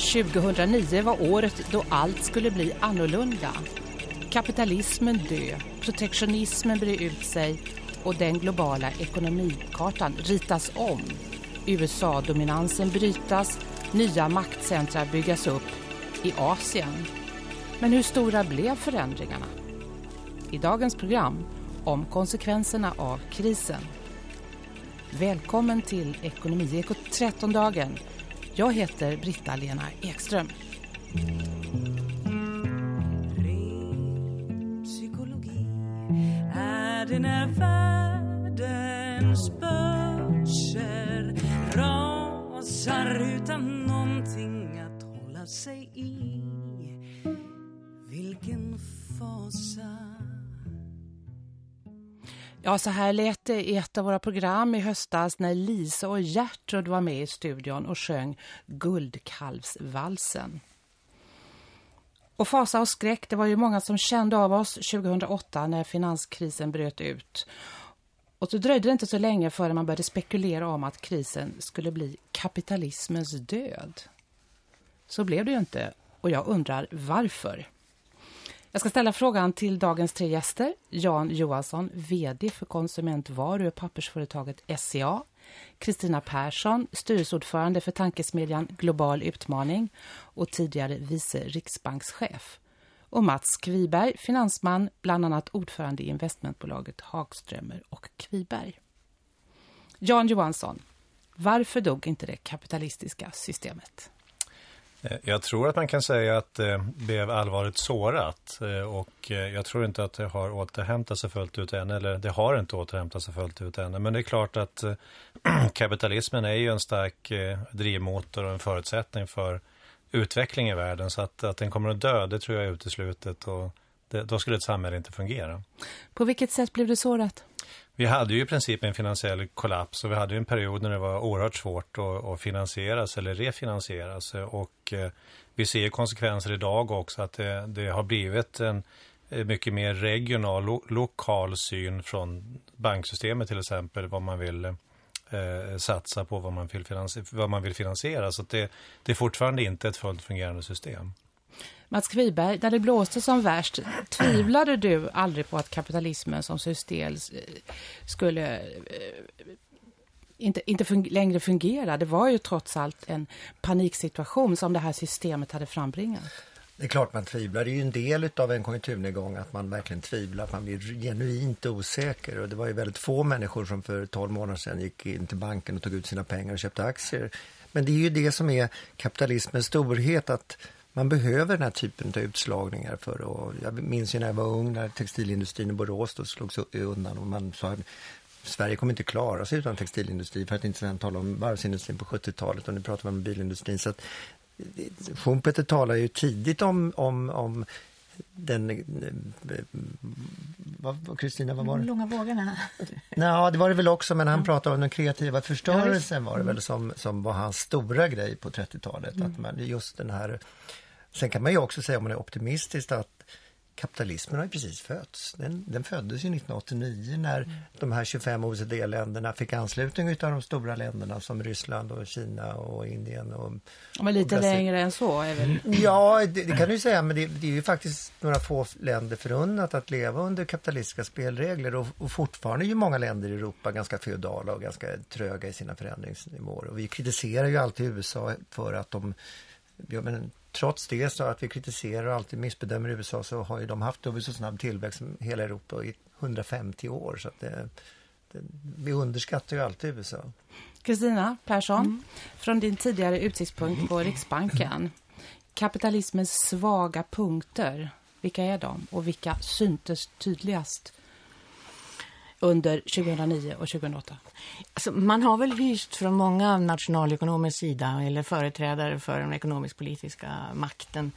2009 var året då allt skulle bli annorlunda. Kapitalismen dö, protektionismen brer ut sig och den globala ekonomikartan ritas om. USA-dominansen brytas, nya maktcentra byggas upp i Asien. Men hur stora blev förändringarna? I dagens program om konsekvenserna av krisen. Välkommen till Ekonomiekot 13-dagen. Jag heter Britta-Lena Ekström. psykologi är det när världens börser rasar utan någonting att hålla sig i. Vilken fasa Ja, så här lät det i ett av våra program i höstas när Lisa och Gertrud var med i studion och sjöng Guldkalvsvalsen. Och fasa och skräck, det var ju många som kände av oss 2008 när finanskrisen bröt ut. Och så dröjde det inte så länge före man började spekulera om att krisen skulle bli kapitalismens död. Så blev det ju inte och jag undrar varför. Jag ska ställa frågan till dagens tre gäster. Jan Johansson, vd för konsumentvaru och pappersföretaget SCA. Kristina Persson, styrelseordförande för tankesmedjan Global utmaning och tidigare vice riksbankschef. Och Mats Kviberg, finansman, bland annat ordförande i investmentbolaget Hagströmer och Kviberg. Jan Johansson, varför dog inte det kapitalistiska systemet? Eh, jag tror att man kan säga att eh, det blev allvarligt sårat eh, och jag tror inte att det har återhämtat sig fullt ut än, eller det har inte återhämtat sig fullt ut än. Men det är klart att kapitalismen är ju en stark drivmotor och en förutsättning för utveckling i världen. Så att, att den kommer att dö, det tror jag är uteslutet och det, då skulle ett samhälle inte fungera. På vilket sätt blev det sårat? Vi hade ju i princip en finansiell kollaps och vi hade ju en period när det var oerhört svårt att, att finansieras eller refinansieras. Och eh, vi ser konsekvenser idag också att det, det har blivit en eh, mycket mer regional, lo, lokal syn från banksystemet till exempel, vad man vill eh, satsa på, vad man vill finansiera. Vad man vill finansiera. Så det, det är fortfarande inte ett fullt fungerande system. Mats Kviberg, när det blåste som värst, tvivlade du aldrig på att kapitalismen som system eh, skulle eh, inte, inte fun längre fungera? Det var ju trots allt en paniksituation som det här systemet hade frambringat. Det är klart man tvivlar. Det är ju en del av en konjunkturnedgång att man verkligen tvivlar, att man blir genuint osäker. Och det var ju väldigt få människor som för 12 månader sedan gick in till banken och tog ut sina pengar och köpte aktier. Men det är ju det som är kapitalismens storhet, att man behöver den här typen av utslagningar för att, jag minns ju när jag var ung när textilindustrin i Borås då slogs undan och man sa Sverige kommer inte klara sig utan textilindustri för att inte sedan tala om varvsindustrin på 70-talet och nu pratar man om bilindustrin så att Schumpeter talar ju tidigt om, om, om den... Kristina, vad, vad var det? Långa vågorna. Nej, det var det väl också, men han ja. pratade om den kreativa förstörelsen var det väl som, som var hans stora grej på 30-talet. Mm. Att man, just den här... Sen kan man ju också säga om man är optimistisk att kapitalismen har ju precis fötts. Den, den föddes ju 1989 när mm. de här 25 OECD-länderna fick anslutning av de stora länderna som Ryssland och Kina och Indien. Och, men lite och längre än så är väl? Ja, det, det kan du säga, men det, det, är ju faktiskt några få länder förunnat att leva under kapitalistiska spelregler och, och fortfarande är ju många länder i Europa ganska feodala och ganska tröga i sina förändringsnivåer. Och vi kritiserar ju alltid USA för att de ja, men trots det så att vi kritiserar och alltid missbedömer USA så har ju de haft dubbelt så snabb tillväxt som hela Europa i 150 år. Så att det, det, vi underskattar ju alltid USA. Kristina Persson, mm. från din tidigare utsiktspunkt på Riksbanken. Kapitalismens svaga punkter, vilka är de och vilka syntes tydligast under 2009 och 2008? Alltså, man har väl hyst från många nationalekonomers sida eller företrädare för den ekonomisk-politiska makten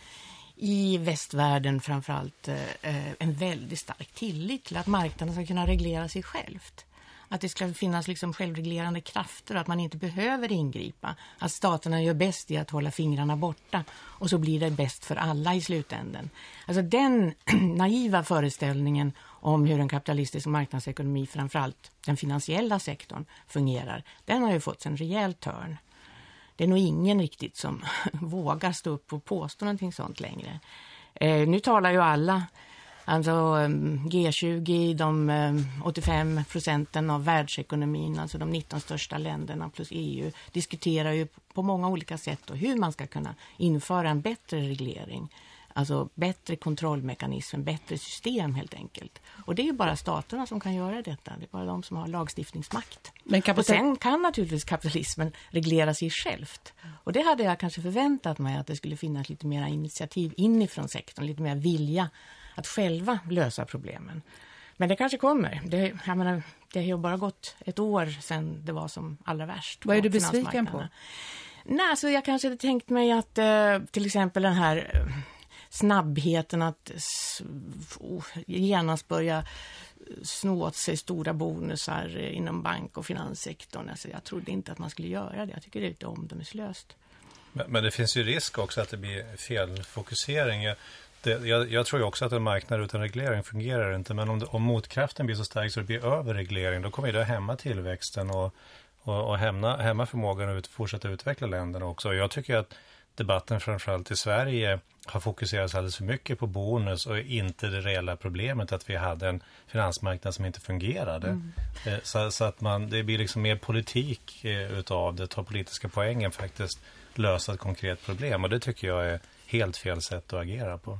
i västvärlden framförallt eh, eh, en väldigt stark tillit till att marknaden ska kunna reglera sig självt. Att det ska finnas liksom självreglerande krafter och att man inte behöver ingripa. Att staterna gör bäst i att hålla fingrarna borta och så blir det bäst för alla i slutänden. Alltså den naiva föreställningen om hur en kapitalistisk marknadsekonomi, framförallt den finansiella sektorn, fungerar, den har ju fått en rejäl törn. Det är nog ingen riktigt som vågar stå upp och påstå någonting sånt längre. Eh, nu talar ju alla, alltså eh, G20, de eh, 85 procenten av världsekonomin, alltså de 19 största länderna plus EU, diskuterar ju på många olika sätt då hur man ska kunna införa en bättre reglering. Alltså bättre kontrollmekanism, bättre system helt enkelt. Och det är ju bara staterna som kan göra detta. Det är bara de som har lagstiftningsmakt. Men Och sen kan naturligtvis kapitalismen reglera sig självt. Och det hade jag kanske förväntat mig att det skulle finnas lite mer initiativ inifrån sektorn, lite mer vilja att själva lösa problemen. Men det kanske kommer. Det, jag menar, det har ju bara gått ett år sedan det var som allra värst. Vad är på du besviken finansmarknaderna. Nej, alltså jag kanske hade tänkt mig att eh, till exempel den här eh, snabbheten att oh, genast börja snå åt sig stora bonusar eh, inom bank- och finanssektorn. Alltså jag trodde inte att man skulle göra det. Jag tycker det är lite omdömeslöst. Men, men det finns ju risk också att det blir felfokusering. Jag, det, jag, jag tror ju också att en marknad utan reglering fungerar inte. Men om, det, om motkraften blir så stark så det blir överreglering, då kommer det att hämma tillväxten och, och, och hämma, hämma förmågan att ut, fortsätta utveckla länderna också. Jag tycker att debatten framförallt i Sverige har fokuserats alldeles för mycket på bonus och inte det reella problemet att vi hade en finansmarknad som inte fungerade. Eh, Så, så att man, det blir liksom mer politik eh, utav det, ta politiska poängen faktiskt lösa ett konkret problem och det tycker jag är helt fel sätt att agera på.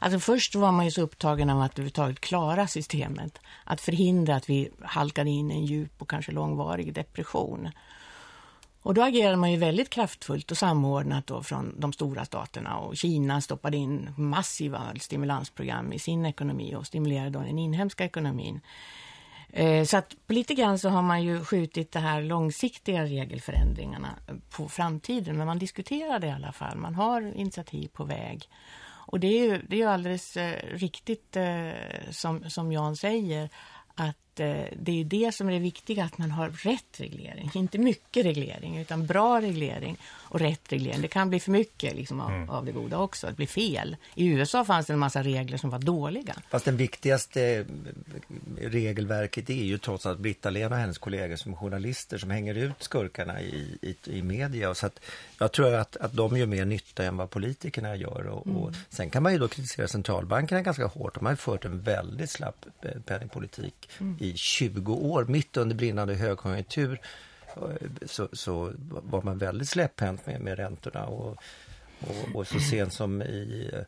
Alltså först var man ju så upptagen av att överhuvudtaget klara systemet. Att förhindra att vi halkade in i en djup och kanske långvarig depression. Och då agerade man ju väldigt kraftfullt och samordnat då från de stora staterna och Kina stoppade in massiva stimulansprogram i sin ekonomi och stimulerade då den inhemska ekonomin. Eh, så att på lite grann så har man ju skjutit de här långsiktiga regelförändringarna på framtiden. Men man diskuterar det i alla fall. Man har initiativ på väg. Och det är ju, det är ju alldeles eh, riktigt eh, som, som Jan säger att eh, det är ju det som är det viktiga, att man har rätt reglering. Inte mycket reglering, utan bra reglering och rätt reglering. Det kan bli för mycket liksom, av, av det goda också, det blir fel. I USA fanns det en massa regler som var dåliga. Fast den viktigaste eh, regelverket är ju trots allt Britta-Lena och hennes kollegor som journalister som hänger ut skurkarna i, i, i media. Och så att jag tror att, att de gör mer nytta än vad politikerna gör. Och, och sen kan man ju då kritisera centralbankerna ganska hårt. De har ju fört en väldigt slapp eh, penningpolitik i 20 år, mitt under brinnande högkonjunktur. Eh, så, så var man väldigt släpphänt med, med räntorna och, och, och så sent som i eh,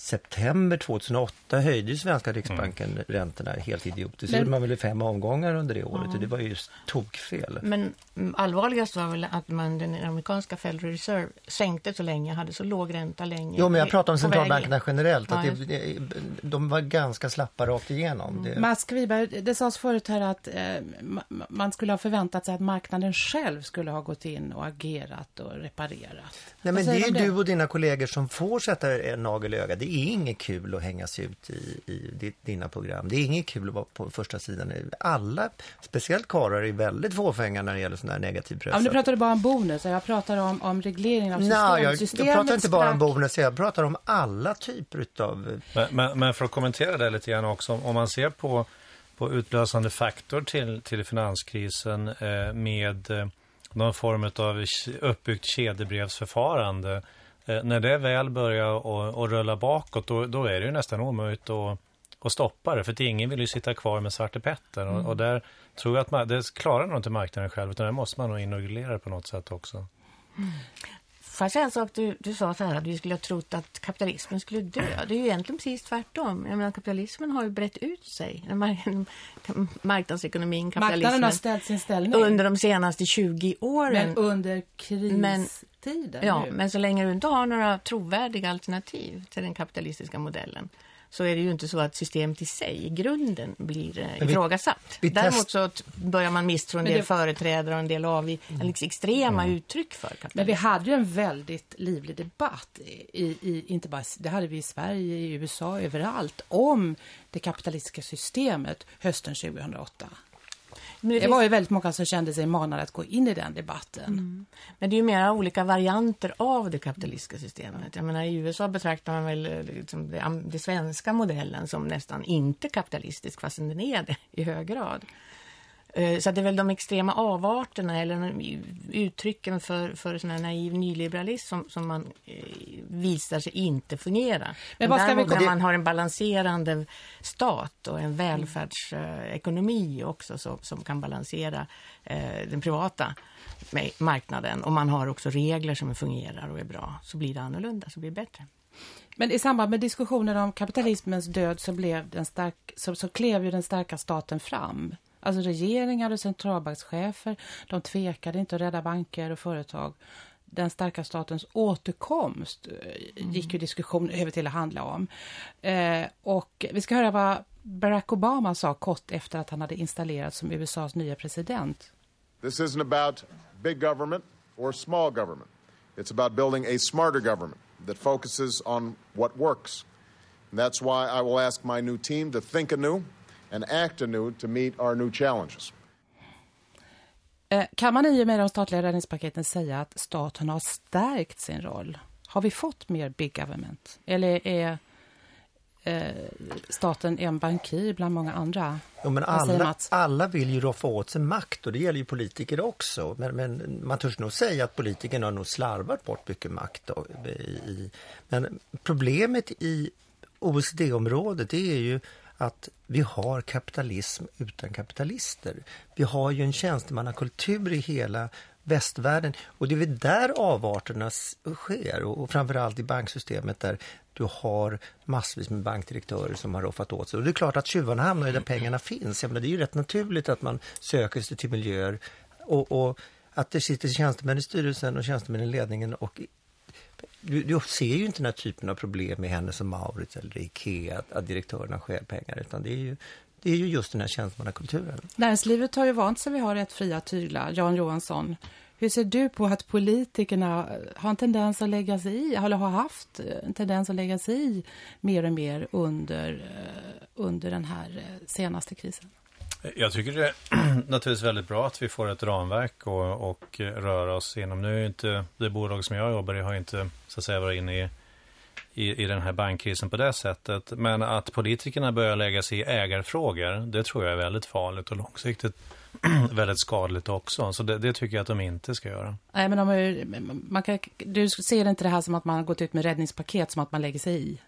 september 2008 höjde ju svenska riksbanken räntorna helt idiotiskt. Det Men- gjorde man väl i fem omgångar under det året och det var ju tokfel. Men mm, allvarligast var väl att man, den amerikanska Federal Reserve sänkte så länge, hade så låg ränta länge. Jo, men jag pratar om centralbankerna generellt. Att det, det, de var ganska slappa rakt igenom. Det, Mats Wiberg, det sades förut här att eh, ma- man skulle ha förväntat sig att marknaden själv skulle ha gått in och agerat och reparerat. Nej, men det är du om du och dina kollegor som får sätta en nagel i ögat. Det är inget kul att hängas ut i, i di- dina program. Det är inget kul att vara på första sidan. Alla, speciellt karlar, är väldigt fåfänga när det gäller sån här negativ press. Ja, men du pratade bara om bonus jag pratar om, om regleringen av systemet. Nej, jag, jag Systemet pratar inte bara om bonus, jag pratar om alla typer av Men, men, men för att kommentera det lite grann också, om man ser på, på utlösande faktor till, till finanskrisen eh, med eh, någon form av uppbyggt kedjebrevsförfarande. Eh, när det väl börjar att- att rulla bakåt, då, då är det ju nästan omöjligt att, att stoppa det. För ingen vill ju sitta kvar med Svarte Petter. Och, och där tror jag att man, det klarar nog inte marknaden själv, utan där måste man nog in och reglera det på något sätt också. Får säga en sak? Du, du sa så här att vi skulle ha trott att kapitalismen skulle dö. Det är ju egentligen precis tvärtom. Jag menar, kapitalismen har ju brett ut sig. Marknadsekonomin, Marknaden kapitalismen. har ställt sin ställning. Under de senaste 20 åren. men under Men- kristiden Ja, nu. men så länge du inte har några trovärdiga alternativ till den kapitalistiska modellen så är det ju inte så att systemet i sig, i grunden, blir eh, vi- ifrågasatt. vi Däremot test- så börjar man misstro en del det- företrädare och en del av liksom extrema Mm. uttryck för Men vi kapitalism. hade ju en väldigt livlig debatt, i, i, inte bara, det hade vi i Sverige, i USA, överallt, om det kapitalistiska systemet hösten 2008. Men Det det, var ju väldigt många som kände sig manade att gå in i den debatten. men det är ju mera olika varianter av det kapitalistiska systemet. Jag menar, I USA betraktar man väl eh, liksom det svenska modellen som nästan inte kapitalistisk, fastän den är det i hög grad. Eh, så det är väl de extrema avarterna eller uttrycken för, för sån här naiv nyliberalism som, som man eh, visar sig inte fungera. Men, Men vad ska vi... när man har en balanserande stat och en välfärdsekonomi också så, som kan balansera eh, den privata marknaden och man har också regler som fungerar och är bra så blir det annorlunda, så blir det bättre. Men i samband med diskussionen om kapitalismens död så, blev den stark, så, så klev ju den starka staten fram. Alltså regeringar och centralbankschefer, de tvekade inte att rädda banker och företag. Den starka statens återkomst mm. gick ju diskussion över till att handla om. Eh, och vi ska höra vad Barack Obama sa kort efter att han hade installerats som USAs nya president. This isn't about big government or small government. It's about building a smarter government that focuses on what works. And that's why I will ask my new team to think anew and act anew to meet our new challenges. Eh, kan man i och med de statliga räddningspaketen säga att staten har stärkt sin roll? Har vi fått mer big government? Eller är eh, staten en bankir bland många andra? Jo, men alla, alla vill ju roffa åt sig makt och det gäller ju politiker också. Men, men man törs nog säga att politikerna har nog slarvat bort mycket makt. Då, i, men problemet i OECD-området är ju att vi har kapitalism utan kapitalister. Vi har ju en tjänstemannakultur i hela västvärlden och det är väl där avarterna sker och framförallt i banksystemet där du har massvis med bankdirektörer som har roffat åt sig. Och det är klart att tjuvarna hamnar ju där pengarna finns. Jag menar, det är ju rätt naturligt att man söker sig till miljöer och, och att det sitter tjänstemän i styrelsen och tjänstemän i ledningen och du, du, ser ju inte den här typen av problem med Hennes och Maurits eller Ikea, att, att direktörerna stjäl pengar, utan det är ju det är ju just den här tjänstemannakulturen. Näringslivet har ju vant sig Vi har rätt fria tyglar. Jan Johansson, hur ser du på att politikerna har en tendens att lägga sig i, eller har haft en tendens att lägga sig i mer och mer under, eh, under den här eh, senaste krisen? Jag tycker det är naturligtvis väldigt bra att vi får ett ramverk och, och röra oss inom. Nu är inte det bolag som jag jobbar i har inte så att säga varit inne i, i, i den här bankkrisen på det sättet. Men att politikerna börjar lägga sig i ägarfrågor, det tror jag är väldigt farligt och långsiktigt väldigt skadligt också. Så det, det, tycker jag att de inte ska göra. Nej, men de, man kan, du ser inte det här som att man har gått ut med räddningspaket som att man lägger sig i?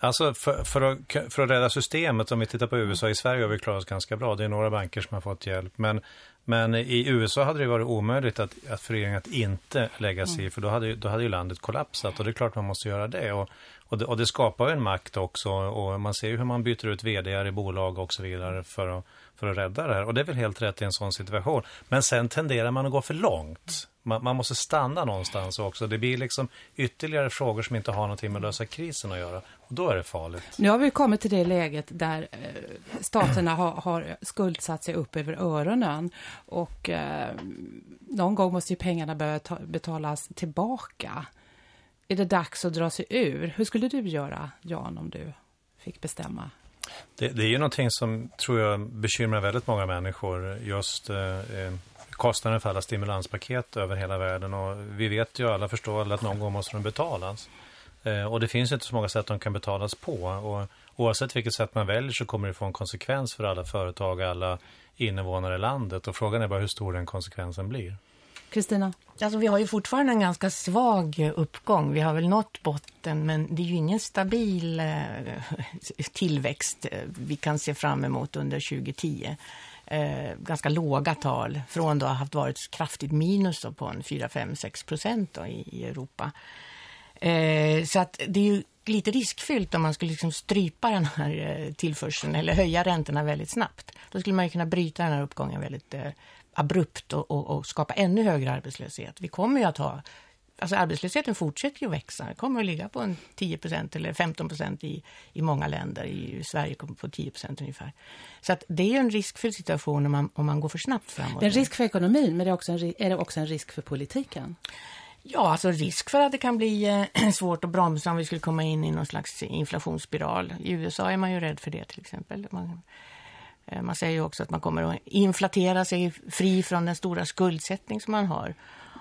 Alltså för, för, att, för att rädda systemet, om vi tittar på USA, i Sverige har vi klarat oss ganska bra. Det är några banker som har fått hjälp. Men, men i USA hade det varit omöjligt att, att för regeringen att inte lägga sig i, mm. för då hade, då hade ju landet kollapsat. Och det är klart man måste göra det. Och, och det, och det skapar ju en makt också. Och man ser ju hur man byter ut vd i bolag och så vidare för att, för att rädda det här. Och det är väl helt rätt i en sån situation. Men sen tenderar man att gå för långt man, man, måste stanna någonstans också. Det blir liksom ytterligare frågor som inte har någonting med att lösa krisen att göra. Och då är det farligt. Nu har vi kommit till det läget där eh, staterna har, har skuldsatt sig upp över öronen. Och eh, någon gång måste ju pengarna börja ta, betalas tillbaka. Är det dags att dra sig ur? Hur skulle du göra, Jan, om du fick bestämma? Det, det är ju någonting som tror jag bekymrar väldigt många människor. Just eh, eh kostnaden för alla stimulanspaket över hela världen. Och vi vet ju alla förstår att någon gång måste de betalas. Eh, och det finns inte så många sätt de kan betalas på. Och oavsett vilket sätt man väljer så kommer det få en konsekvens för alla företag och alla invånare i landet. Och frågan är bara hur stor den konsekvensen blir. Kristina? Alltså vi har ju fortfarande en ganska svag uppgång. Vi har väl nått botten men det är ju ingen stabil eh, tillväxt eh, vi kan se fram emot under 2010 eh, ganska låga tal från att ha haft varit kraftigt minus på en 4-5-6 procent i, i Europa. Eh, så att det är ju lite riskfyllt om man skulle liksom strypa den här eh, tillförseln eller höja räntorna väldigt snabbt. Då skulle man ju kunna bryta den här uppgången väldigt eh, abrupt och, och, och, skapa ännu högre arbetslöshet. Vi kommer ju att ha alltså arbetslösheten fortsätter ju växa. Den kommer att ligga på en 10% eller 15 i, i många länder. I Sverige kommer på 10% ungefär. Så att det är en riskfylld situation om man, om man går för snabbt framåt. Det är en risk för ekonomin, men det är, också en, är det också en risk för politiken? Ja, alltså risk för att det kan bli eh, svårt att bromsa om vi skulle komma in i någon slags inflationsspiral. I USA är man ju rädd för det till exempel. Man, eh, man säger ju också att man kommer att inflatera sig fri från den stora skuldsättning som man har.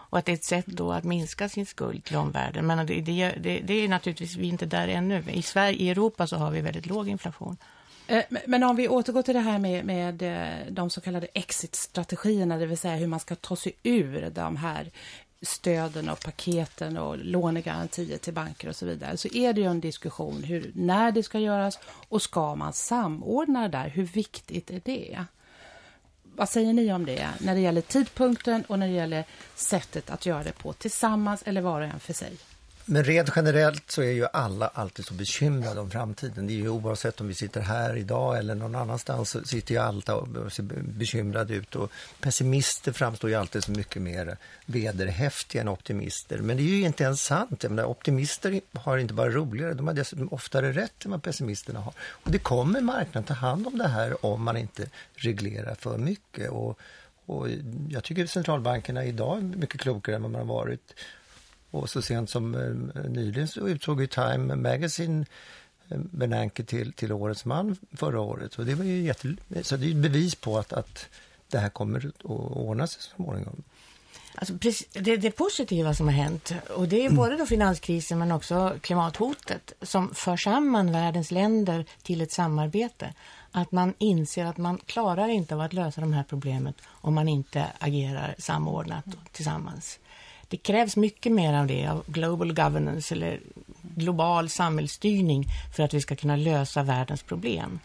Och att det är ett sätt då att minska sin skuld till omvärlden. Men det, det, det, det är naturligtvis, vi är inte där ännu. I Sverige, i Europa så har vi väldigt låg inflation. Eh, men om vi återgår till det här med, med eh, de så kallade exit-strategierna, det vill säga hur man ska ta sig ur de här stöden och paketen och lånegarantier till banker och så vidare, så är det ju en diskussion hur, när det ska göras och ska man samordna det där, hur viktigt är det? Vad säger ni om det, när det gäller tidpunkten och när det gäller sättet att göra det på, tillsammans eller var och en för sig? Men rent generellt så är ju alla alltid så bekymrade om framtiden. Det är ju oavsett om vi sitter här idag eller någon annanstans så sitter ju alla och ser bekymrade ut. Och pessimister framstår ju alltid som mycket mer vederhäftiga än optimister. Men det är ju inte ens sant. Jag menar, optimister har inte bara roligare, de har dessutom oftare rätt än vad pessimisterna har. Och det kommer marknaden ta hand om det här om man inte reglerar för mycket. Och, och jag tycker centralbankerna idag är mycket klokare än vad man har varit. Och så sent som eh, nyligen så utsåg ju Time Magazine eh, Bernanke till, till årets man förra året. Och det var ju jätte, så det är ett bevis på att, att det här kommer att ordna sig så småningom. Alltså, det, det positiva som har hänt, och det är både då finanskrisen men också klimathotet som för samman världens länder till ett samarbete. Att man inser att man klarar inte av att lösa de här problemen om man inte agerar samordnat och tillsammans. Det krävs mycket mer av det, av global governance eller global samhällsstyrning för att vi ska kunna lösa världens problem.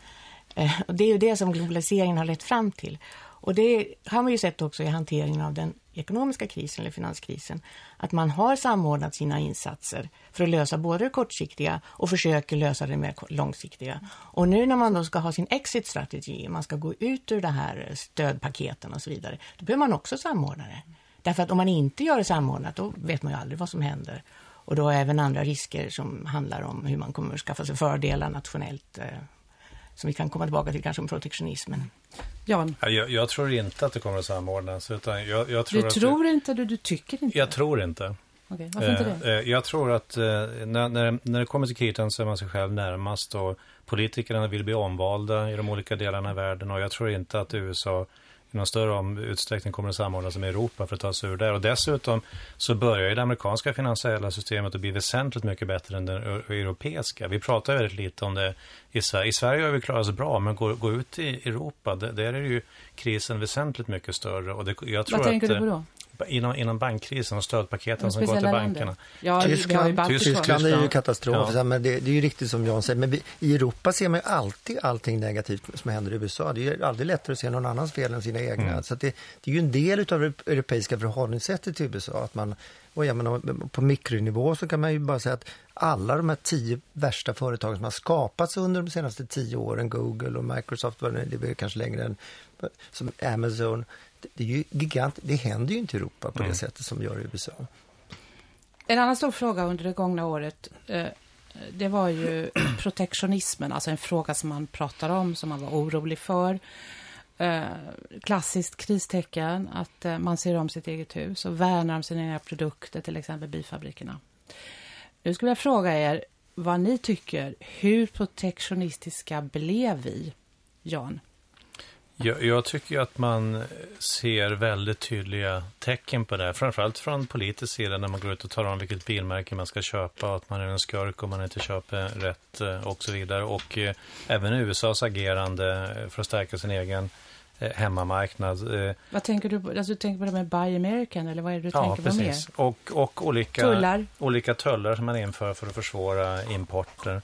Eh, och det är ju det som globaliseringen har lett fram till. Och det har man ju sett också i hanteringen av den ekonomiska krisen eller finanskrisen. Att man har samordnat sina insatser för att lösa både det kortsiktiga och försöker lösa det mer långsiktiga. Och nu när man då ska ha sin exit-strategi, man ska gå ut ur det här stödpaketen och så vidare, då behöver man också samordna det. Därför att om man inte gör det samordnat, då vet man ju aldrig vad som händer. Och då även andra risker som handlar om hur man kommer att skaffa sig fördelar nationellt. Eh, som vi kan komma tillbaka till kanske om protektionismen. Jan? Jag, jag tror inte att det kommer att samordnas. Utan jag, jag tror du att tror det, inte, du, du tycker inte? Jag tror inte. Varför inte det? Eh, jag tror att eh, när, när, när det kommer till kritan så är man sig själv närmast och politikerna vill bli omvalda i de olika delarna av världen och jag tror inte att USA i någon större utsträckning kommer att samordnas med Europa för att ta sig ur det. Och dessutom så börjar ju det amerikanska finansiella systemet att bli väsentligt mycket bättre än det europeiska. Vi pratar väldigt lite om det i Sverige. I Sverige har vi klarat oss bra, men gå, gå ut i Europa, där, där är ju krisen väsentligt mycket större. Och det, jag tror Vad tänker att, du på då? Inom, inom bankkrisen och stödpaketen som går till bankerna. Ja, Tyskland, Tyskland, Tyskland är ju katastrof, Ja. men det, det är ju riktigt som Jan säger. Men vi, i Europa ser man ju alltid allting negativt som händer i USA. Det är ju aldrig lättare att se någon annans fel än sina egna. Mm. Så att det, det är ju en del av det europeiska förhållningssättet till USA. Att man, och jag menar, på mikronivå så kan man ju bara säga att alla de här tio värsta företagen som har skapats under de senaste tio åren, Google och Microsoft, det är kanske längre än som Amazon, det, det är ju gigant, det händer ju inte i Europa på det Mm. sättet som gör i USA. En annan stor fråga under det gångna året, eh, det var ju protektionismen, alltså en fråga som man pratar om, som man var orolig för. Eh, klassiskt kristecken, att eh, man ser om sitt eget hus och värnar om sina egna produkter, till exempel bilfabrikerna. Nu skulle jag fråga er vad ni tycker, hur protektionistiska blev vi, Jan? Jag, jag tycker att man ser väldigt tydliga tecken på det. här. Framförallt från politisk sida när man går ut och talar om vilket bilmärke man ska köpa att man är en skurk om man inte köper rätt eh, och så vidare. Och eh, även USAs agerande för att stärka sin egen eh, hemmamarknad. Eh, Vad tänker du på? Alltså, du tänker på det med Buy American, eller vad är det du ja, tänker på mer? precis. Och, och olika Tullar. olika tullar som man inför för att försvåra importer.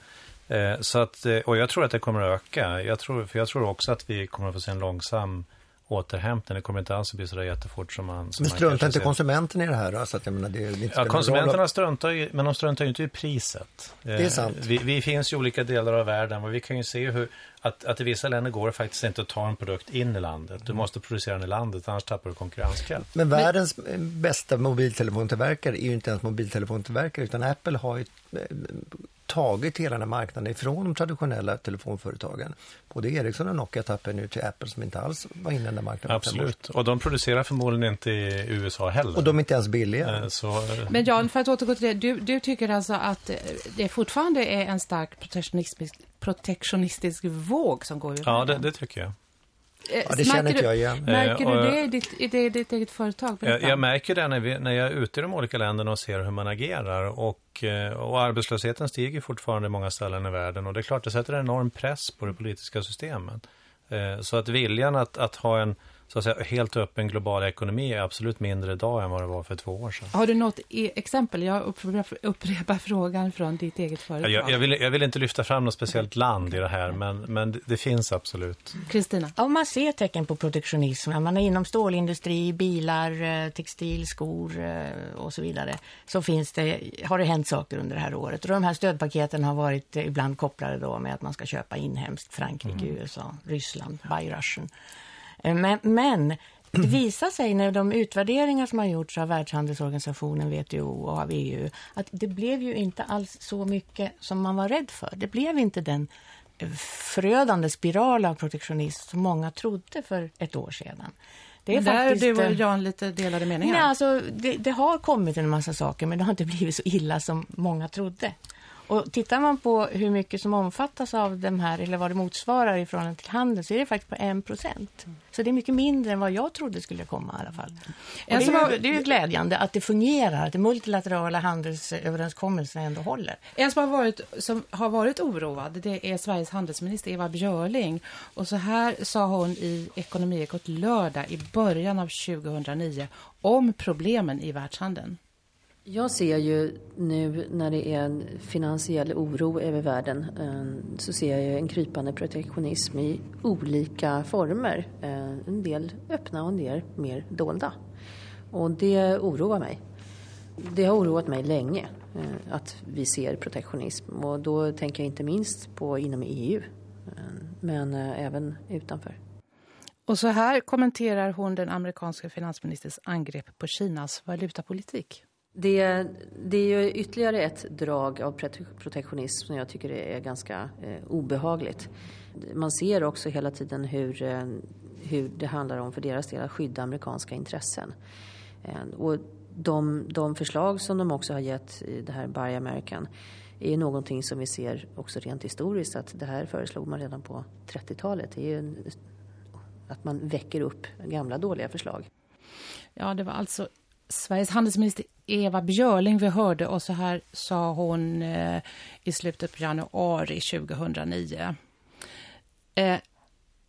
Eh, så att, eh, och jag tror att det kommer att öka. Jag tror, för jag tror också att vi kommer att få se en långsam återhämtning. Det kommer inte alls att bli så där jättefort som man som Men struntar inte ser. konsumenten i det här? då? Så att, jag menar, det, är- det inte Ja, konsumenterna struntar ju, men de struntar ju inte i priset. Eh, är sant. Vi, vi finns i olika delar av världen och vi kan ju se hur att, att i vissa länder går det faktiskt inte att ta en produkt in i landet. Du måste producera den i landet, annars tappar du konkurrenskraft. Men världens eh, bästa mobiltelefontillverkare är ju inte ens mobiltelefontillverkare utan Apple har ju eh, tagit hela den här marknaden ifrån de traditionella telefonföretagen. Både Ericsson och Nokia tappar nu till Apple som inte alls var inne i den marknaden. Absolut. Och de producerar förmodligen inte i USA heller. Och de är inte ens billiga. Eh, Så, eh, Men Jan, för att återgå till det. Du, du tycker alltså att eh, det fortfarande är en stark protektionistisk, protektionistisk våg som går i ja, det, det tycker jag. Eh, Ja, det känner märker inte du- jag igen. Märker Eh, du det i ditt, i det, ditt eget företag? Jag, Berätta. jag märker det när, vi, när jag är ute i de olika länderna och ser hur man agerar. Och, eh, och arbetslösheten stiger fortfarande i många ställen i världen. Och det är klart, det sätter en enorm press på det politiska systemet. Eh, Så att viljan att, att ha en så att säga, helt öppen global ekonomi är absolut mindre idag än vad det var för två år sedan. Har du något e- exempel? Jag upprepar, upprepar frågan från ditt eget företag. Jag, jag, vill, jag vill inte lyfta fram något speciellt land i det här, men, men det, det finns absolut. Kristina? Ja, man ser tecken på protektionism. Man är inom stålindustri, bilar, eh, textil, skor eh, och så vidare. Så finns det, har det hänt saker under det här året. Och de här stödpaketen har varit eh, ibland kopplade då med att man ska köpa inhemskt. Frankrike, USA, Ryssland, buy Russian. Eh, Men, men det visar sig när de utvärderingar som har gjorts av Världshandelsorganisationen, WTO och av EU, att det blev ju inte alls så mycket som man var rädd för. Det blev inte den eh, förödande spiral av protektionism som många trodde för ett år sedan. Det är Där faktiskt, du och eh, Jan lite delade meningar. Nej, alltså, det, det har kommit en massa saker, men det har inte blivit så illa som många trodde. Och tittar man på hur mycket som omfattas av de här, eller vad det motsvarar i förhållande till handel, så är det faktiskt på 1 procent. Så det är mycket mindre än vad jag trodde skulle komma i alla fall. Och det, är ju, det är ju glädjande att det fungerar, att de multilaterala handelsöverenskommelserna ändå håller. En som har, varit, som har varit oroad det är Sveriges handelsminister Eva Björling. Och så här sa hon i Ekonomiekot lördag i början av 2009 om problemen i världshandeln. Jag ser ju nu när det är en finansiell oro över världen eh, så ser jag ju en krypande protektionism i olika former. Eh, en del öppna och en del mer dolda. Och det oroar mig. Det har oroat mig länge eh, att vi ser protektionism och då tänker jag inte minst på inom EU men även utanför. Och så här kommenterar hon den amerikanska finansministerns angrepp på Kinas valutapolitik. Det, det är ju ytterligare ett drag av protektionism som jag tycker är ganska eh, obehagligt. Man ser också hela tiden hur, eh, hur det handlar om för deras del att skydda amerikanska intressen. Eh, och de, de förslag som de också har gett i det här Buy American är ju någonting som vi ser också rent historiskt att det här föreslog man redan på 30-talet. Det är ju en, att man väcker upp gamla dåliga förslag. Ja, det var alltså Sveriges handelsminister Eva Björling vi hörde och så här sa hon eh, i slutet på januari 2009. Eh,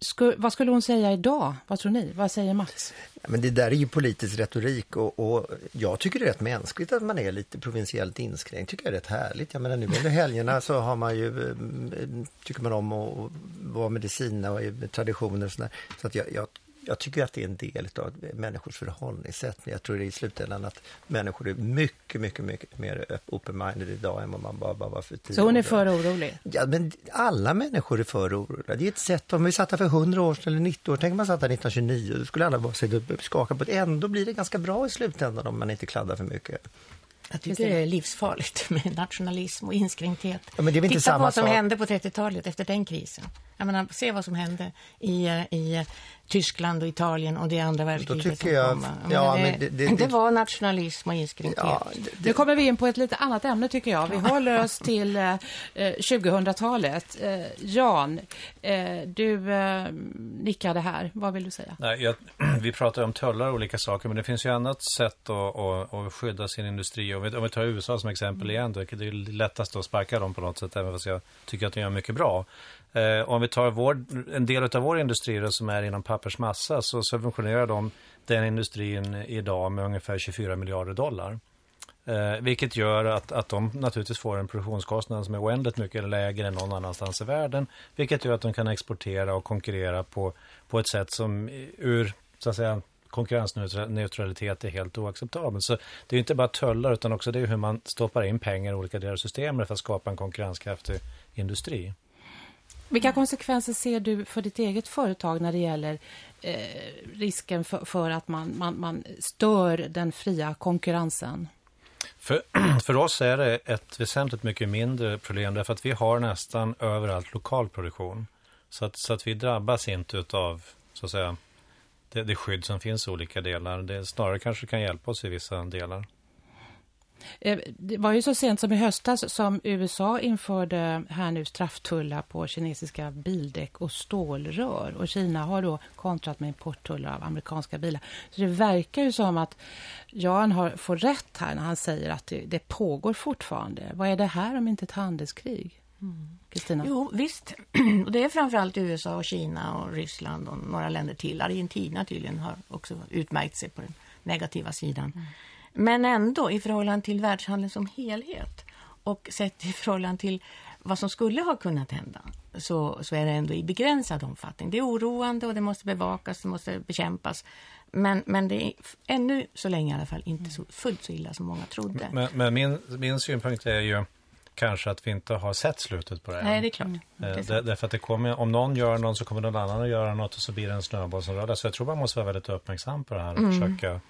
sku, vad skulle hon säga idag? Vad tror ni? Vad säger Mats? Ja, Men det där är ju politisk retorik och, och jag tycker det är rätt mänskligt att man är lite provinciellt inskränkt. tycker jag är rätt härligt. Jag menar nu under helgerna så har man ju, eh, tycker man om att vara med sina och traditioner och sådär. Så att jag, jag, jag tycker att det är en del av människors förhållningssätt. Men jag tror i slutändan att människor är mycket, mycket, mycket mer open-minded idag än vad man bara, bara var för tio Så hon är för orolig? Ja, men alla människor är för oroliga. Det är ett sätt, om vi satt här för 100 år sedan eller 90 år, tänk om man satt här 1929, då skulle alla bara sitta och skaka på ett. Ändå blir det ganska bra i slutändan om man inte kladdar för mycket. Jag tycker det är livsfarligt med nationalism och inskränkthet. Ja, det Titta på vad som sak. hände på 30-talet efter den krisen. Jag menar, se vad som hände i, eh, i eh, Tyskland och Italien och det andra världskriget som jag- kom. va? ja, det, men det- det- det var nationalism och inskränkthet. Ja, Nu kommer vi in på ett lite annat ämne tycker jag. Vi håller oss till eh, eh, 2000-talet. Eh, Jan, eh, du eh, nickade här. Vad vill du säga? Nej, jag, vi pratar om tullar och olika saker, men det finns ju annat sätt att, att, att skydda sin industri. Om vi, om vi tar USA som exempel igen, då, det är lättast att sparka dem på något sätt, även fast jag tycker att de gör mycket bra. Eh, om vi tar vår, en del av vår industri då, som är inom pappersmassa, så subventionerar de den industrin idag med ungefär 24 miljarder dollar. Eh, vilket gör att, att de naturligtvis får en produktionskostnad som är oändligt mycket lägre än någon annanstans i världen. Vilket gör att de kan exportera och konkurrera på, på ett sätt som ur så att säga, konkurrensneutralitet är helt oacceptabelt. Så det är inte bara tullar utan också det är hur man stoppar in pengar i olika delar av systemet för att skapa en konkurrenskraftig industri. Vilka konsekvenser ser du för ditt eget företag när det gäller eh, risken för, för att man, man, man stör den fria konkurrensen? För, för oss är det ett väsentligt mycket mindre problem därför att vi har nästan överallt lokal produktion. Så att, så att vi drabbas inte av så att säga, det, det skydd som finns i olika delar. Det snarare kanske kan hjälpa oss i vissa delar. Eh, det var ju så sent som i höstas som USA införde här nu strafftullar på kinesiska bildäck och stålrör. Och Kina har då kontrat med importtullar av amerikanska bilar. Så det verkar ju som att Jan har, får rätt här när han säger att det, det pågår fortfarande. Vad är det här om inte ett handelskrig? Kristina? Mm. Jo, visst. Och det är framförallt USA och Kina och Ryssland och några länder till. Argentina tydligen har också utmärkt sig på den negativa sidan. Mm. Men ändå i förhållande till världshandeln som helhet och sett i förhållande till vad som skulle ha kunnat hända så, så är det ändå i begränsad omfattning. Det är oroande och det måste bevakas, det måste bekämpas. Men, men det är ännu så länge i alla fall inte så, fullt så illa som många trodde. Men, men min, min synpunkt är ju kanske att vi inte har sett slutet på det här. Nej, det är klart. Mm. Det är därför att det kommer, om någon gör något så kommer någon annan att göra något och så blir det en snöboll som rullar. Så jag tror man måste vara väldigt uppmärksam på det här och mm. försöka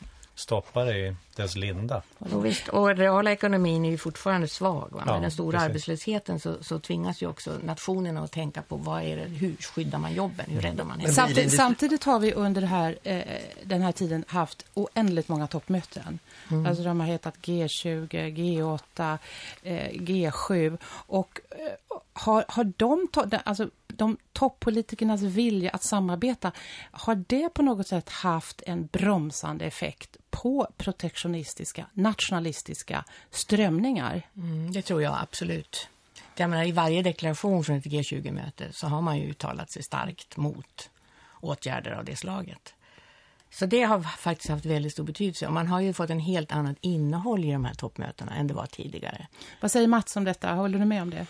stoppa det i dess linda. Och visst, och reala ekonomin är ju fortfarande svag. Va? Med ja, den stora precis. arbetslösheten så, så tvingas ju också nationerna att tänka på vad är det, hur skyddar man jobben, hur räddar man samtidigt, samtidigt har vi under här, eh, den här tiden haft oändligt många toppmöten. Mm. Alltså de har hetat G20, G8, eh, G7 och eh, har, har de, alltså de toppolitikernas vilja att samarbeta, har det på något sätt haft en bromsande effekt på protektionistiska, nationalistiska strömningar? Mm, det tror jag absolut. Jag menar, I varje deklaration från ett G20-möte så har man ju uttalat sig starkt mot åtgärder av det slaget. Så det har faktiskt haft väldigt stor betydelse. Och man har ju fått en helt annat innehåll i de här toppmötena än det var tidigare. Vad säger Mats om detta? Håller du med om det?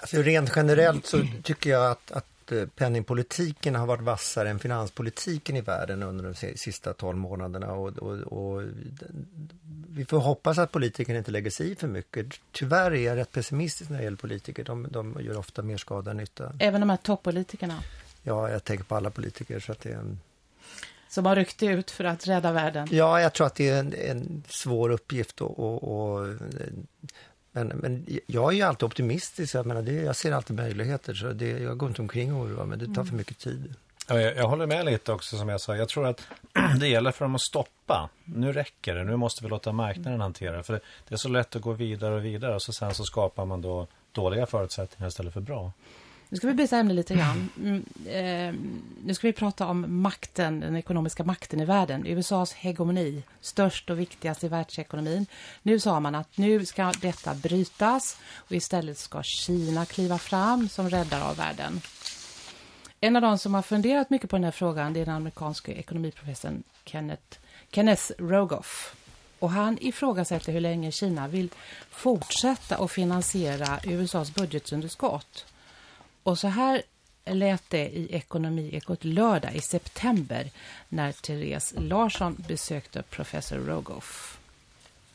Alltså, rent generellt så tycker jag att, att eh, penningpolitiken har varit vassare än finanspolitiken i världen under de sista tolv månaderna. Och, och, och, vi får hoppas att politikerna inte lägger sig i för mycket. Tyvärr är jag rätt pessimistisk när det gäller politiker. De, de gör ofta mer skada än nytta. Även de här toppolitikerna? Ja, jag tänker på alla politiker. Så att det är en... Som har ryckt ut för att rädda världen? Ja, jag tror att det är en, en svår uppgift och, och men, men jag är ju alltid optimistisk. Jag, menar, det, jag ser alltid möjligheter. Så det, jag går inte omkring och oroar men det tar för mm. mycket tid. Ja, jag, jag, håller med lite också som jag sa. Jag tror att det gäller för dem att stoppa. Nu räcker det. Nu måste vi låta marknaden hantera det. För det, det är så lätt att gå vidare och vidare. Och så sen så skapar man då dåliga förutsättningar istället för bra. Nu ska vi byta ämne lite grann. Mm, eh, nu ska vi prata om makten, den ekonomiska makten i världen. USAs hegemoni, störst och viktigast i världsekonomin. Nu sa man att nu ska detta brytas och istället ska Kina kliva fram som räddare av världen. En av de som har funderat mycket på den här frågan är den amerikanske ekonomiprofessorn Kenneth, Kenneth Rogoff. Och han ifrågasätter hur länge Kina vill fortsätta att finansiera USAs budgetunderskott. Och så här lät det i Ekonomiekot lördag i september när Therese Larsson besökte professor Rogoff.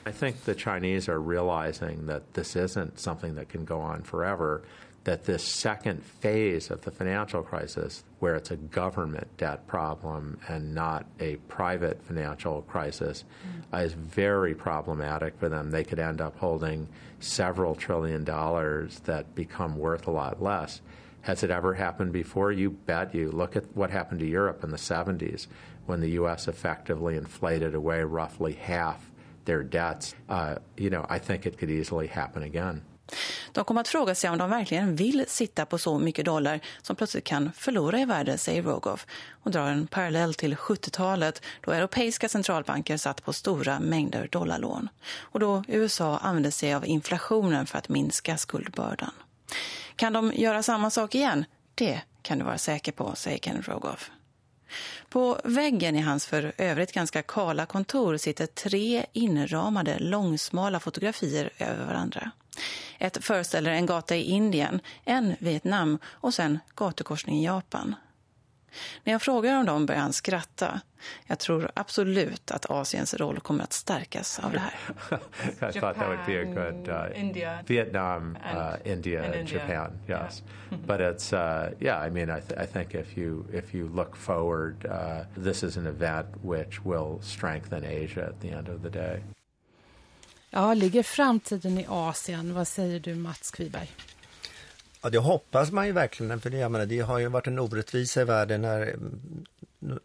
I think the Chinese are realizing that this isn't something that can go on forever, that this second phase of the financial crisis, where it's a government debt problem and not a private financial crisis, mm. is very problematic for them. They could end up holding several trillion dollars that become worth a lot less. Has it ever happened before? You bet you. Look at what happened to Europe in the 70s when the U.S. effectively inflated away roughly half their debts. Uh, you know, I think it could easily happen again. De kommer att fråga sig om de verkligen vill sitta på så mycket dollar som plötsligt kan förlora i värde, säger Rogoff och drar en parallell till 70-talet då europeiska centralbanker satt på stora mängder dollarlån och då USA använde sig av inflationen för att minska skuldbördan. Kan de göra samma sak igen? Det kan du vara säker på, säger Ken Rogoff. På väggen i hans för övrigt ganska kala kontor sitter tre inramade långsmala fotografier över varandra. Ett föreställer en gata i Indien, en Vietnam och sen gatukorsning i Japan. När jag frågar om dem börjar han skratta. Jag tror absolut att Asiens roll kommer att stärkas av det här. I thought that would be a good uh, India, Vietnam, uh, India, and, India. Japan. Yes, yeah. but it's uh, yeah. I mean, I, th I, think if you if you look forward, uh, this is an event which will strengthen Asia at the end of the day. Ja, ligger framtiden i Asien? Vad säger du, Mats Kviberg? Ja, det hoppas man ju verkligen. För det, jag menar, det har ju varit en orättvisa i världen när mm,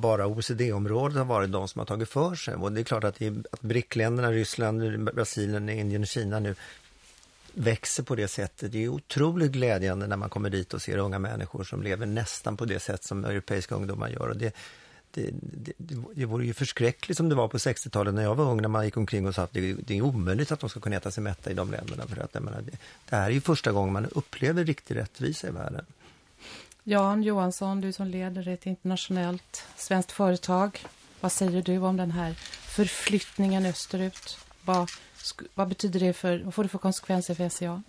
bara OECD-området har varit de som har tagit för sig. Och det är klart att, att BRIC-länderna, Ryssland, Brasilien, Indien och Kina nu växer på det sättet. Det är otroligt glädjande när man kommer dit och ser unga människor som lever nästan på det sätt som europeiska ungdomar gör. Och det, det, det, det vore ju förskräckligt som det var på 60-talet när jag var ung, när man gick omkring och sa att det, det är omöjligt att de ska kunna äta sig mätta i de länderna. För att, menar, det, det här är ju första gången man upplever riktig rättvisa i världen. Jan Johansson, du som leder ett internationellt svenskt företag. Vad säger du om den här förflyttningen österut? Vad, vad betyder det för, vad får det för konsekvenser för SCA?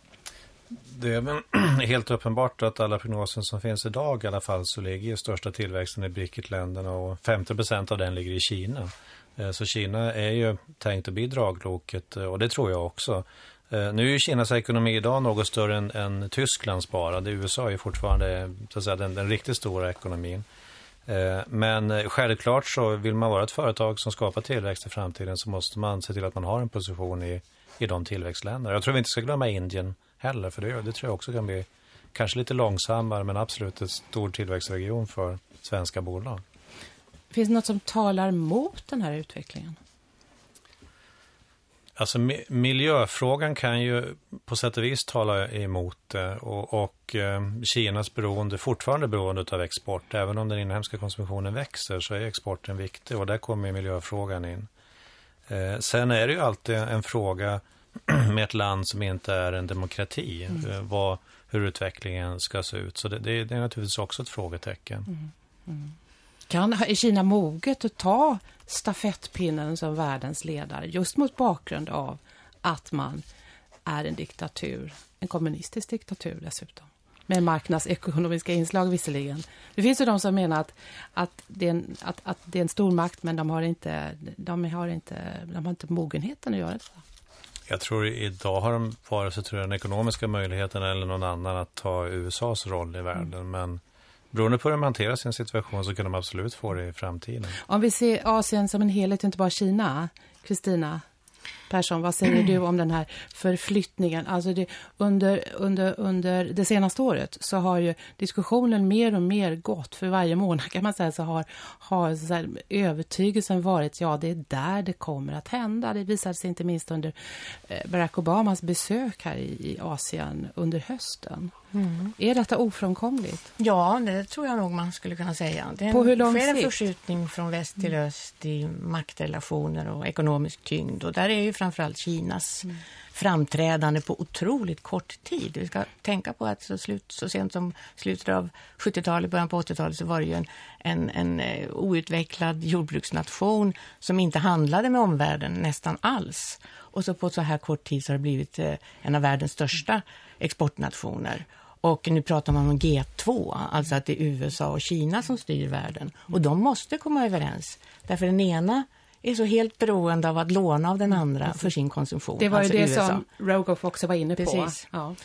Det är väl helt uppenbart att alla prognoser som finns idag i alla fall så ligger ju största tillväxten i BRICIT-länderna och 50 procent av den ligger i Kina. Eh, så Kina är ju tänkt att bli dragloket eh, och det tror jag också. Eh, nu är ju Kinas ekonomi idag något större än, än Tysklands bara. Det USA är fortfarande så att säga, den, den riktigt stora ekonomin. Men självklart så vill man vara ett företag som skapar tillväxt i framtiden så måste man se till att man har en position i, i de tillväxtländer. Jag tror vi inte ska glömma Indien heller. För det, det tror jag också kan bli kanske lite långsammare men absolut en stor tillväxtregion för svenska bolag. Finns det något som talar mot den här utvecklingen? Alltså miljöfrågan kan ju på sätt och vis tala emot det och, och eh, Kinas beroende, fortfarande beroende av export. Även om den inhemska konsumtionen växer så är exporten viktig och där kommer miljöfrågan in. Eh, sen är det ju alltid en fråga med ett land som inte är en demokrati. Mm. Eh, vad, hur utvecklingen ska se ut. Så det, det, det är naturligtvis också ett frågetecken. Mm. Mm. Kan, är Kina moget att ta stafettpinnen som världens ledare just mot bakgrund av att man är en diktatur, en kommunistisk diktatur dessutom? Med marknadsekonomiska inslag visserligen. Det finns ju de som menar att, att, det, är en, att, att det är en stor makt men de har inte, de har inte, de har inte mogenheten att göra det. Jag tror idag har de vare sig tror jag, den ekonomiska möjligheten eller någon annan att ta USAs roll i världen. Mm. Men beroende på hur man hanterar sin situation så kan de absolut få det i framtiden. Om vi ser Asien som en helhet, inte bara Kina, Kristina, Persson, vad säger du om den här förflyttningen? Alltså det, under, under, under det senaste året så har ju diskussionen mer och mer gått. För varje månad kan man säga så har, har så här, övertygelsen varit ja det är där det kommer att hända. Det visade sig inte minst under eh, Barack Obamas besök här i, i Asien under hösten. Mm. Är detta ofrånkomligt? Ja, det tror jag nog man skulle kunna säga. Det På hur lång sker en förskjutning från väst till mm. öst i maktrelationer och ekonomisk tyngd. Och där är ju framförallt Kinas mm. framträdande på otroligt kort tid. Vi ska tänka på att så, slut, så sent som slutet av 70-talet, början på 80-talet så var det ju en, en, en uh, outvecklad jordbruksnation som inte handlade med omvärlden nästan alls. Och så på så här kort tid så har det blivit uh, en av världens största exportnationer. Och nu pratar man om G2, alltså att det är USA och Kina som styr världen. Och de måste komma överens. Därför den ena är så helt beroende av att låna av den andra för sin konsumtion. Det var ju alltså det USA. som Rogoff också var inne Precis. på. Ja.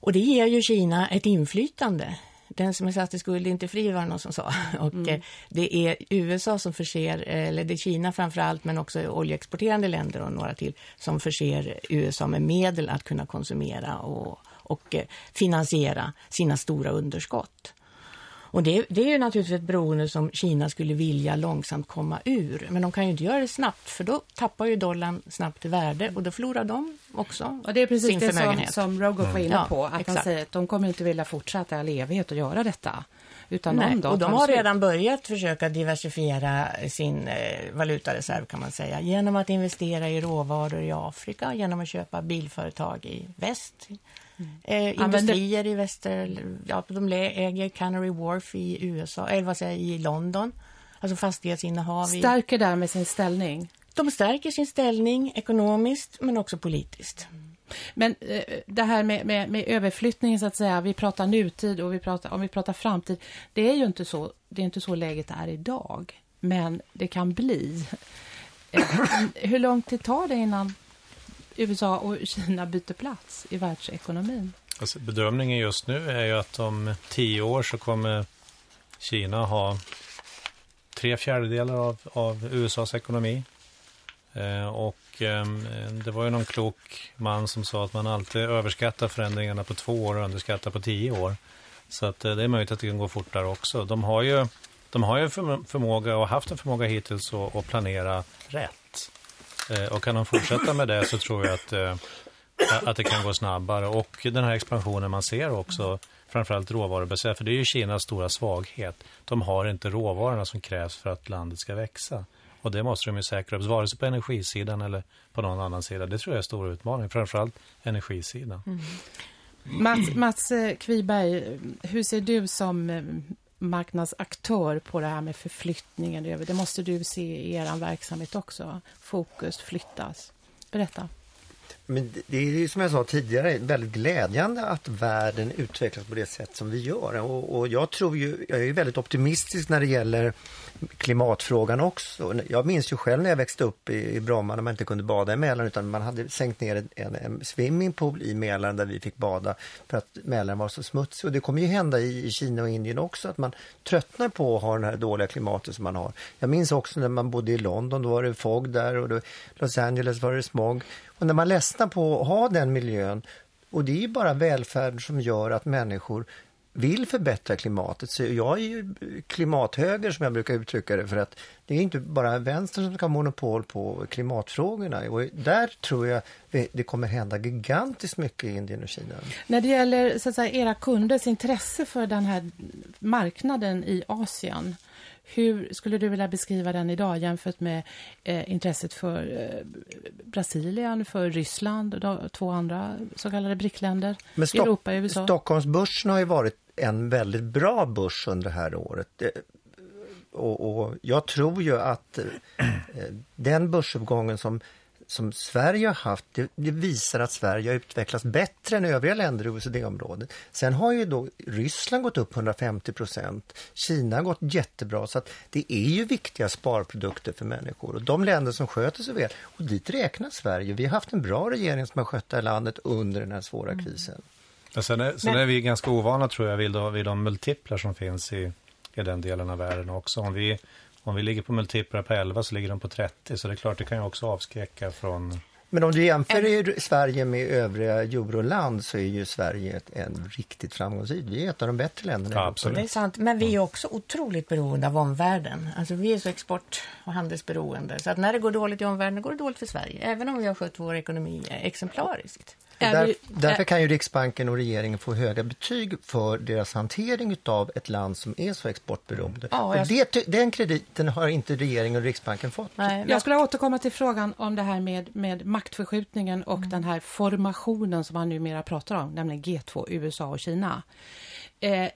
Och det ger ju Kina ett inflytande. Den som är satt i skuld är inte fri var någon som sa. Och mm. Eh, det är USA som förser, eller det är Kina framförallt men också oljeexporterande länder och några till som förser USA med medel att kunna konsumera och och eh, finansiera sina stora underskott. Och det, det, är ju naturligtvis ett beroende som Kina skulle vilja långsamt komma ur. Men de kan ju inte göra det snabbt för då tappar ju dollarn snabbt i värde och då förlorar de också och Det är precis sin det som, som Rogoff var inne mm. på. att han säger att de kommer inte vilja fortsätta i evighet att göra detta. Utan Nej, och de har redan börjat försöka diversifiera sin eh, valutareserv kan man säga. Genom att investera i råvaror i Afrika, genom att köpa bilföretag i väst, Eh, industrier i väster, ja, de äger Canary Wharf i USA, eller vad säger i London. Alltså fastighetsinnehav. Stärker därmed sin ställning? De stärker sin ställning ekonomiskt men också politiskt. Men eh, det här med, med, med överflyttningen så att säga, vi pratar nutid och vi pratar, om vi pratar framtid, det är ju inte så, det är inte så läget är idag. Men det kan bli. Eh, hur lång tid tar det innan USA och Kina byter plats i världsekonomin? Alltså, bedömningen just nu är ju att om tio år så kommer Kina ha tre fjärdedelar av, av USAs ekonomi. Eh, och eh, det var ju någon klok man som sa att man alltid överskattar förändringarna på två år och underskattar på tio år. Så att, eh, det är möjligt att det kan gå fortare också. De har ju de har ju en förmåga och haft en förmåga hittills att, att planera rätt. Eh, och kan de fortsätta med det så tror jag att, eh, att det kan gå snabbare. Och den här expansionen man ser också, framförallt råvarubaserat, för det är ju Kinas stora svaghet. De har inte råvarorna som krävs för att landet ska växa. Och det måste de ju säkra upp, vare sig på energisidan eller på någon annan sida. Det tror jag är en stor utmaning, framförallt energisidan. Mm. Mats, Mats eh, Kviberg, hur ser du som marknadsaktör på det här med förflyttningen? Det måste du se i er verksamhet också. Fokus flyttas. Berätta. Men det är ju som jag sa tidigare väldigt glädjande att världen utvecklas på det sätt som vi gör. Och, och jag tror ju, jag är väldigt optimistisk när det gäller klimatfrågan också. Jag minns ju själv när jag växte upp i, i Bromma när man inte kunde bada i Mälaren utan man hade sänkt ner en, en swimmingpool i Mälaren där vi fick bada för att Mälaren var så smutsig. Och det kommer ju hända i, i Kina och Indien också att man tröttnar på att ha det här dåliga klimatet som man har. Jag minns också när man bodde i London, då var det fog där och då, Los Angeles var det smog. Och när man ledsnar på att ha den miljön och det är ju bara välfärd som gör att människor vill förbättra klimatet. Så jag är ju klimathöger som jag brukar uttrycka det för att det är inte bara vänstern som ska ha monopol på klimatfrågorna. Och där tror jag det kommer hända gigantiskt mycket i Indien och Kina. När det gäller så att säga, era kunders intresse för den här marknaden i Asien hur skulle du vilja beskriva den idag jämfört med eh, intresset för eh, Brasilien, för Ryssland och då, två andra så kallade brickländer, Europa och USA? Stockholmsbörsen har ju varit en väldigt bra börs under det här året. Det, och, och, jag tror ju att eh, den börsuppgången som som Sverige har haft, det, det, visar att Sverige har utvecklats bättre än övriga länder i OECD-området. Sen har ju då Ryssland gått upp 150 procent, Kina har gått jättebra så att det är ju viktiga sparprodukter för människor och de länder som sköter sig väl, och dit räknas Sverige. Vi har haft en bra regering som har skött det här landet under den här svåra mm. krisen. Mm. Sen, är, sen är vi ganska ovana tror jag vid, vid de multiplar som finns i, i den delen av världen också. Om vi om vi ligger på multiplar på 11 så ligger de på 30 så det är klart det kan ju också avskräcka från... Men om du jämför Sverige med övriga euroland så är ju Sverige ett, en riktigt framgångsrikt. Vi är ett av de bättre länderna. Ja, absolut. Det är sant, men vi är också otroligt beroende av omvärlden. Alltså vi är så export- och handelsberoende. Så att när det går dåligt i omvärlden går det dåligt för Sverige. Även om vi har skött vår ekonomi exemplariskt. Där, därför kan ju Riksbanken och regeringen få höga betyg för deras hantering av ett land som är så exportberoende. Ja, jag... det, den krediten har inte regeringen och Riksbanken fått. Nej, jag skulle återkomma till frågan om det här med, med maktförskjutningen och mm. den här formationen som man numera pratar om, nämligen G2, USA och Kina. Eh,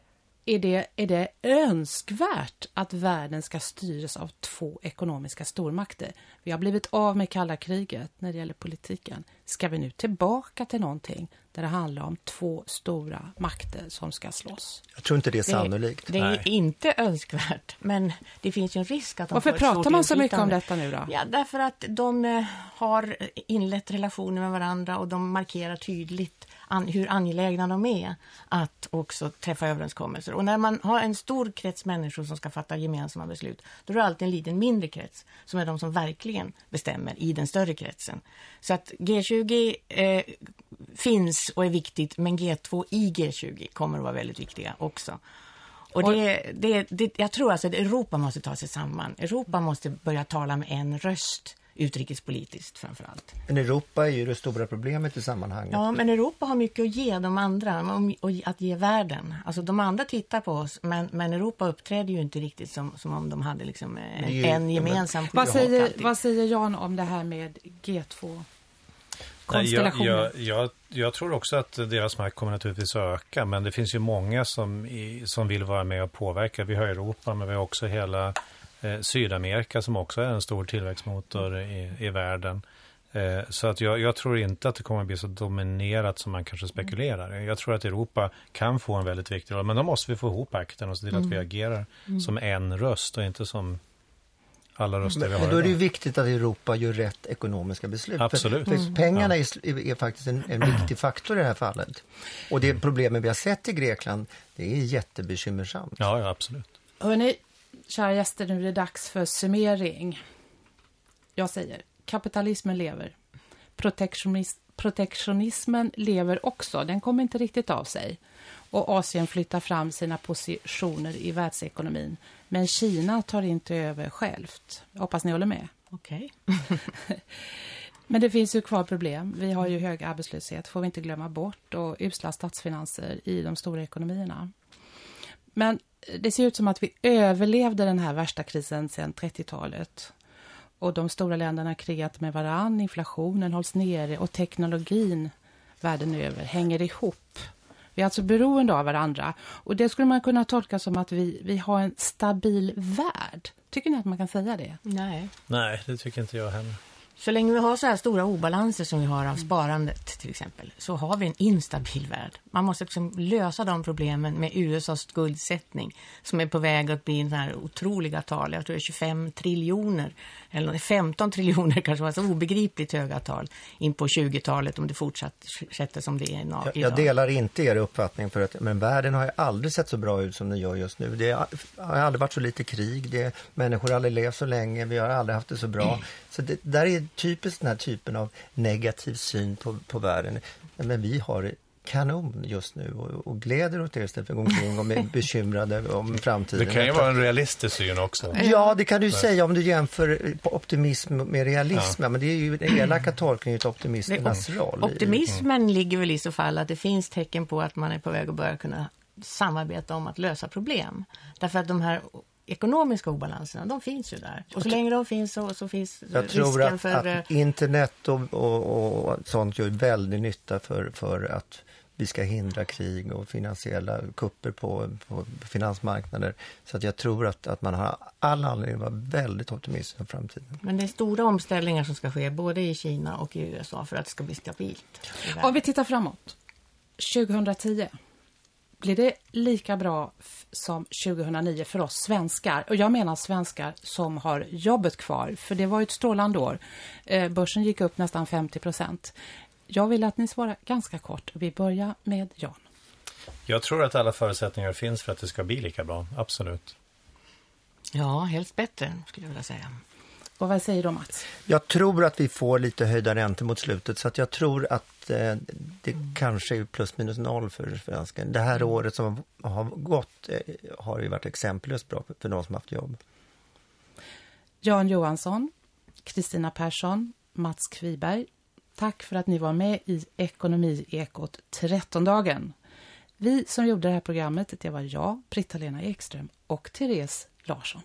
är det, är det önskvärt att världen ska styras av två ekonomiska stormakter? Vi har blivit av med kalla kriget när det gäller politiken. Ska vi nu tillbaka till någonting där det handlar om två stora makter som ska slåss? Jag tror inte det är sannolikt. Det, det är inte önskvärt, men det finns ju en risk att de Varför pratar man så mycket om detta nu då? Ja, därför att de eh, har inlett relationer med varandra och de markerar tydligt an, hur angelägna de är att också träffa överenskommelser. Och när man har en stor krets människor som ska fatta gemensamma beslut, då är det alltid en liten mindre krets som är de som verkligen bestämmer i den större kretsen. Så att G20 eh, finns och är viktigt, men G2 i G20 kommer att vara väldigt viktiga också. Och det, det, det, jag tror alltså att Europa måste ta sig samman. Europa måste börja tala med en röst utrikespolitiskt framför allt. Men Europa är ju det stora problemet i sammanhanget. Ja, men Europa har mycket att ge de andra, och att ge världen. Alltså de andra tittar på oss, men, men Europa uppträder ju inte riktigt som, som om de hade liksom ju, en gemensam... Vad säger, vad säger Jan om det här med G2? Jag, jag, jag, jag, tror också att deras makt kommer naturligtvis öka, men det finns ju många som, i, som vill vara med och påverka. Vi har Europa, men vi har också hela eh, Sydamerika som också är en stor tillväxtmotor i, i världen. Eh, så att jag, tror inte att det kommer att bli så dominerat som man kanske spekulerar. Jag tror att Europa kan få en väldigt viktig roll, men då måste vi få ihop akten och se till att vi mm. agerar mm. som en röst och inte som alla röster men, vi har. Men då är det ju viktigt att Europa gör rätt ekonomiska beslut. Absolut. För, för pengarna ja. är, är, faktiskt en, en, viktig faktor i det här fallet. Och det problemet vi har sett i Grekland, det är jättebekymmersamt. Ja, ja absolut. Hörrni, kära gäster, nu är det dags för summering. Jag säger, kapitalismen lever. Protektionis protektionismen lever också, den kommer inte riktigt av sig. Och Asien flyttar fram sina positioner i världsekonomin. Men Kina tar inte över självt. Jag hoppas ni håller med. Okej. Men det finns ju kvar problem. Vi har ju hög arbetslöshet, får vi inte glömma bort, och usla statsfinanser i de stora ekonomierna. Men det ser ut som att vi överlevde den här värsta krisen sedan 30-talet. Och de stora länderna har krigat med varann, inflationen hålls nere och teknologin världen över hänger ihop. Vi är alltså beroende av varandra. Och det skulle man kunna tolka som att vi, vi har en stabil värld. Tycker ni att man kan säga det? Nej. Nej, det tycker inte jag heller. Så länge vi har så här stora obalanser som vi har av sparandet till exempel, så har vi en instabil värld. Man måste liksom lösa de problemen med USAs skuldsättning som är på väg att bli en sån här otroliga tal. Jag tror det är 25 triljoner, eller 15 triljoner kanske var så obegripligt höga tal in på 20-talet om det fortsätter som det är idag. Jag, jag delar inte er uppfattning för att men världen har ju aldrig sett så bra ut som den gör just nu. Det har aldrig varit så lite krig, det, människor har aldrig levt så länge, vi har aldrig haft det så bra. Så det där är typiskt den här typen av negativ syn på, på världen. Men vi har kanon just nu och, och gläder åt det istället för omkring och är bekymrade om framtiden. Det kan ju vara en realistisk syn också. Ja, det kan du säga om du jämför optimism med realism. Ja. Men det är ju den elaka tolkningen av optimisternas roll. Optimismen mm. ligger väl i så fall att det finns tecken på att man är på väg att börja kunna samarbeta om att lösa problem. Därför att de här ekonomiska obalanserna, de finns ju där. Och så länge de finns så, så finns Jag risken tror att, för... att internet och, och, och, sånt gör väldigt nytta för, för att vi ska hindra krig och finansiella kupper på, på finansmarknader. Så att jag tror att, att man har all anledning att vara väldigt optimistisk om framtiden. Men det är stora omställningar som ska ske både i Kina och i USA för att det ska bli stabilt. Om vi tittar framåt. 2010 blir det lika bra som 2009 för oss svenskar. Och jag menar svenskar som har jobbet kvar, för det var ett strålande år. Eh, börsen gick upp nästan 50 procent. Jag vill att ni svarar ganska kort. Vi börjar med Jan. Jag tror att alla förutsättningar finns för att det ska bli lika bra, absolut. Ja, helst bättre skulle jag vilja säga. Och vad säger du Mats? Jag tror att vi får lite höjda räntor mot slutet så att jag tror att eh, det kanske är plus minus noll för svensken. Det här året som har gått eh, har ju varit exempellöst bra för de som haft jobb. Jan Johansson, Kristina Persson, Mats Kviberg. Tack för att ni var med i Ekonomiekot 13-dagen. Vi som gjorde det här programmet, det var jag, Britta-Lena Ekström och Therese Larsson.